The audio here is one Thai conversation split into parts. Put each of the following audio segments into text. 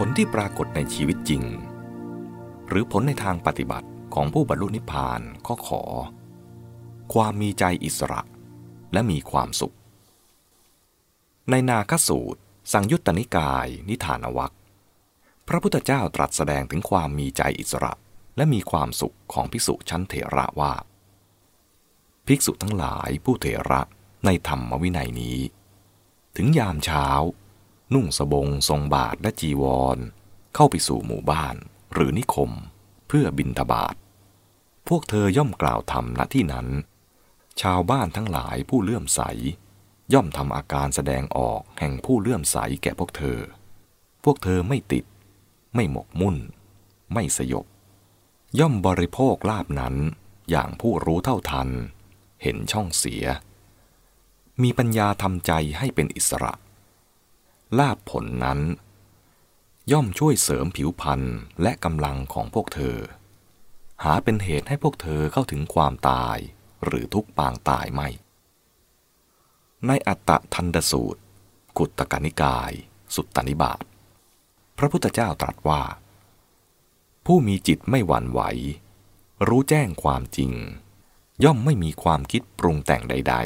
ผลที่ปรากฏในชีวิตจริง หรือผลในทางปฏิบัติของผู้บรรลุนิพพานก็ขอ ความมีใจอิสระและมีความสุข ในนาคสูตร สังยุตตนิกาย นิทานวัคพระพุทธเจ้าตรัสแสดงถึงความมีใจอิสระและมีความสุขของภิกษุชั้นเถระว่า ภิกษุทั้งหลายผู้เถระในธรรมวินัยนี้ ถึงยามเช้า นุ่งสบงทรงบาทและจีวร เข้าไปสู่หมู่บ้านหรือนิคม เพื่อบินทบาทพวกเธอย่อมกล่าวธรรมณที่นั้น ชาวบ้านทั้งหลายผู้เลื่อมใส ย่อมทำอาการแสดงออกแห่งผู้เลื่อมใสแก่พวกเธอ พวกเธอไม่ติด ไม่หมกมุ่น ไม่สยบ ย่อมบริโภคลาบนั้นอย่างผู้รู้เท่าทัน เห็นช่องเสีย มีปัญญาทำใจให้เป็นอิสระ ลาบผลนั้น ย่อมช่วยเสริมผิวพรรณและกำลังของพวกเธอ หาเป็นเหตุให้พวกเธอเข้าถึงความตายหรือทุกปางตายไม่ ในอัตตะทันดสูตร กุตตกนิกาย สุตตนิบาตพระพุทธเจ้าตรัสว่า ผู้มีจิตไม่หวั่นไหว รู้แจ้งความจริง ย่อมไม่มีความคิดปรุงแต่งใด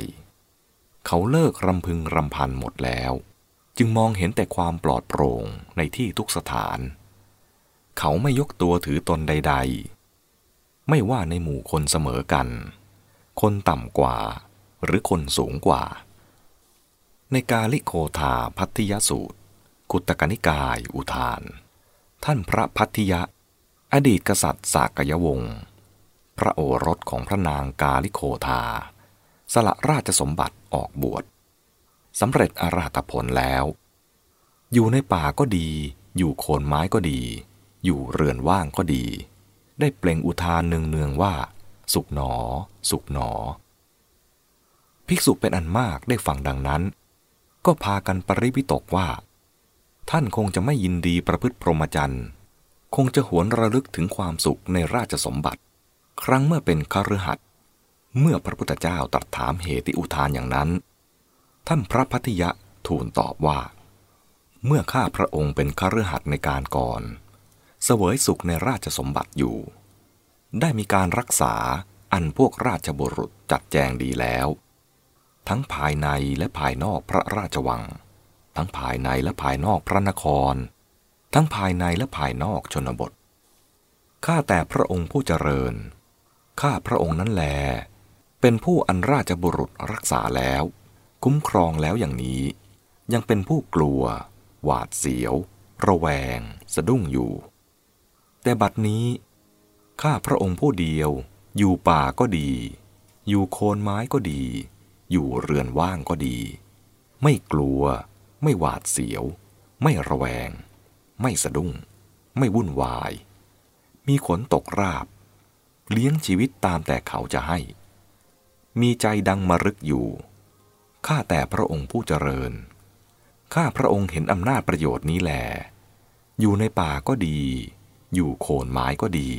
ๆ เขาเลิกรำพึงรำพันหมดแล้ว จึงมองเห็นแต่ความปลอดโปร่งในที่ทุกสถาน เขาไม่ยกตัวถือตนใด ๆ ไม่ว่าในหมู่คนเสมอกัน คนต่ำกว่าหรือคนสูงกว่า ในกาลิโคธาพัทยสูตร กุตกนิกายอุทาน ท่านพระพัทยะ อดีตกษัตริย์สากยวงศ์พระโอรสของพระนางกาลิโคธา สละราชสมบัติออกบวช สำเร็จอรหัตผลแล้ว อยู่ในป่าก็ดี อยู่โคนไม้ก็ดี อยู่เรือนว่างก็ดี ได้เปล่งอุทานเนืองๆว่า สุขหนอ สุขหนอ ภิกษุเป็นอันมากได้ฟังดังนั้น ก็พากันปริวิตกว่า ท่านคงจะไม่ยินดีประพฤติพรหมจรรย์ คงจะหวนระลึกถึงความสุขในราชสมบัติ ครั้งเมื่อเป็นคฤหัสถ์เมื่อพระพุทธเจ้าตรัสถามเหตุอุทานอย่างนั้น ท่านพระพัทยะทูลตอบว่า เมื่อข้าพระองค์เป็นคฤหัสถ์ในการก่อนเสวยสุขในราชสมบัติอยู่ ได้มีการรักษาอันพวกราชบุรุษจัดแจงดีแล้ว ทั้งภายในและภายนอกพระราชวัง ทั้งภายในและภายนอกพระนคร ทั้งภายในและภายนอกชนบทข้าแต่พระองค์ผู้เจริญข้าพระองค์นั้นแล เป็นผู้อันราชบุรุษรักษาแล้ว คุ้มครองแล้วอย่างนี้ ยังเป็นผู้กลัว หวาดเสียว ระแวง สะดุ้งอยู่ แต่บัดนี้ ข้าพระองค์ผู้เดียว อยู่ป่าก็ดี อยู่โคนไม้ก็ดี อยู่เรือนว่างก็ดี ไม่กลัว ไม่หวาดเสียว ไม่ระแวง ไม่สะดุ้ง ไม่วุ่นวาย มีขนตกราบ เลี้ยงชีวิตตามแต่เขาจะให้ มีใจดังมรึกอยู่ ข้าแต่พระองค์ผู้เจริญ ข้าพระองค์เห็นอำนาจประโยชน์นี้แลอยู่ในป่าก็ดี อยู่โคนไม้ก็ดี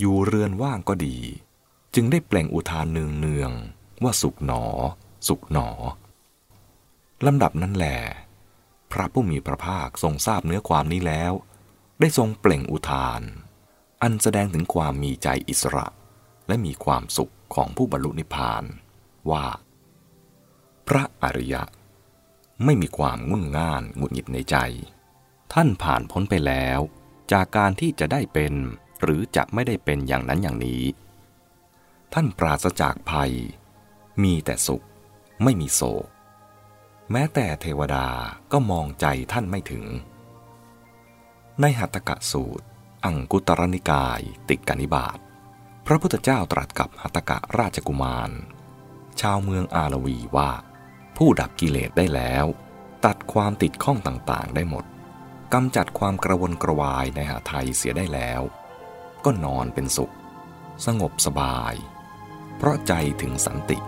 อยู่เรือนว่างก็ดี จึงได้เปล่งอุทานเนืองเนืองว่าสุขหนอ สุขหนอลำดับนั้นแหลพระผู้มีพระภาคทรงทราบเนื้อความนี้แล้ว ได้ทรงเปล่งอุทาน อันแสดงถึงความมีใจอิสระ และมีความสุขของผู้บรรลุนิพพาน ว่า พระอริยะ ไม่มีความงุ่นง่านหงุดหงิดในใจ ท่านผ่านพ้นไปแล้ว จากการที่จะได้เป็น หรือจะไม่ได้เป็นอย่างนั้นอย่างนี้ ท่านปราศจากภัย มีแต่สุข ไม่มีโศก แม้แต่เทวดาก็มองใจท่านไม่ถึง ในหัตถกะสูตร อังกุตรนิกายติกานิบาตพระพุทธเจ้าตรัสกับหัตถกะราชกุมาร ชาวเมืองอาลวีว่า ผู้ดับกิเลสได้แล้ว ตัดความติดข้องต่างๆได้หมดกำจัดความกระวนกระวายในหาไทยเสียได้แล้ว ก็นอนเป็นสุข สงบสบาย เพราะใจถึงสันติ